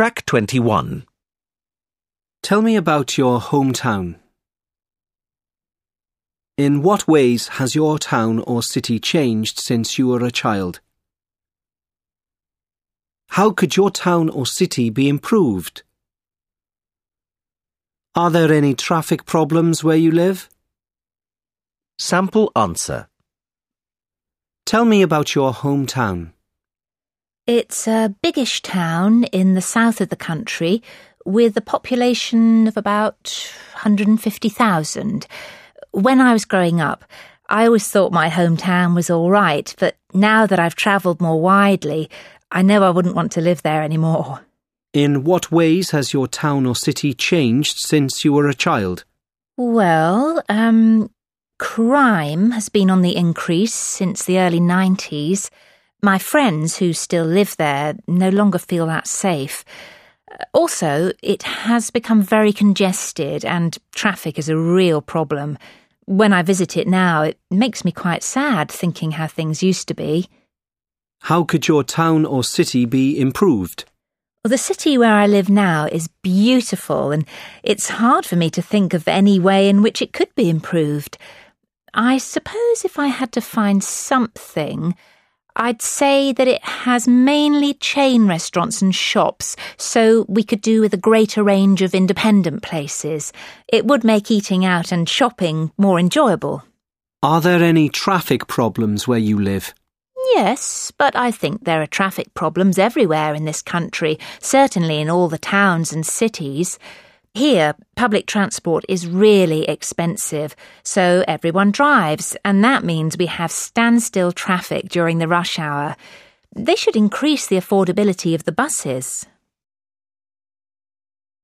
Track 21. Tell me about your hometown. In what ways has your town or city changed since you were a child? How could your town or city be improved? Are there any traffic problems where you live? Sample answer. Tell me about your hometown. It's a biggish town in the south of the country with a population of about 150,000. When I was growing up, I always thought my hometown was all right, but now that I've travelled more widely, I know I wouldn't want to live there anymore. In what ways has your town or city changed since you were a child? Well, um, crime has been on the increase since the early 90s. My friends who still live there no longer feel that safe. Also, it has become very congested and traffic is a real problem. When I visit it now, it makes me quite sad thinking how things used to be. How could your town or city be improved? Well, the city where I live now is beautiful, and it's hard for me to think of any way in which it could be improved. I suppose if I had to find something, I'd say that it has mainly chain restaurants and shops, so we could do with a greater range of independent places. It would make eating out and shopping more enjoyable. Are there any traffic problems where you live? Yes, but I think there are traffic problems everywhere in this country, certainly in all the towns and cities. Here, public transport is really expensive, so everyone drives, and that means we have standstill traffic during the rush hour. They should increase the affordability of the buses.